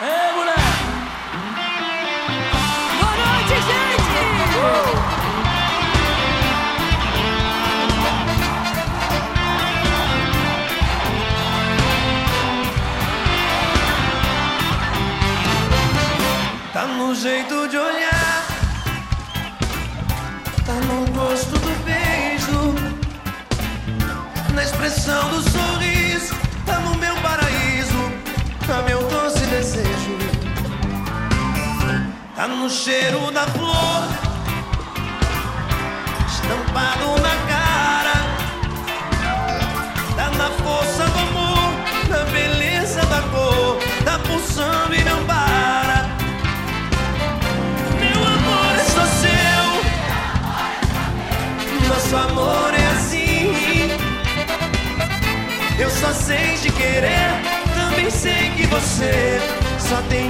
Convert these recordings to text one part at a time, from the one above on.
Ei, moleque! Boa noite, gente! Tá no jeito de olhar, tá no gosto do beijo, na expressão do sorriso, Tá no cheiro da flor, estampado na cara, tá na força do amor, na beleza da cor, tá pulsando e não para. Meu amor é só seu. Nosso amor é assim. Eu só sei te querer. Também sei que você só tem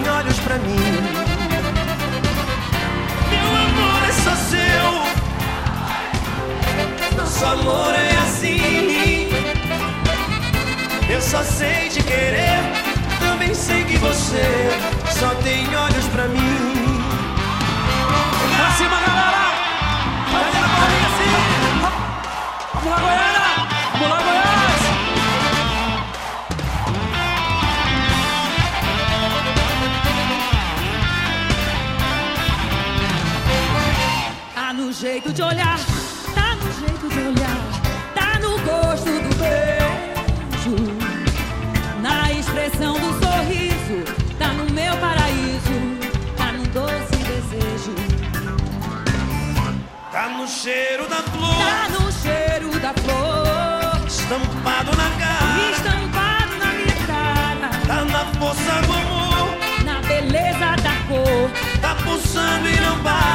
Eu só sei te querer. Também sei que você só tem olhos pra mim. Pra cima, galera! Cadê a bolinha assim? Vamos lá, Goiânia! Vamos lá, Goiás! Tá no jeito de olhar, tá no jeito de olhar, cheiro da flor, tá no cheiro da flor, estampado na cara. estampado na minha cara, Tá na força do amor, na beleza da cor. tá pulsando e não para.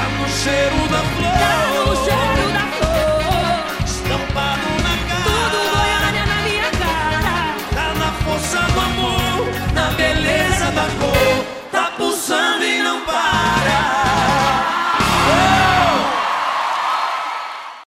Tá no cheiro da flor. Tá no cheiro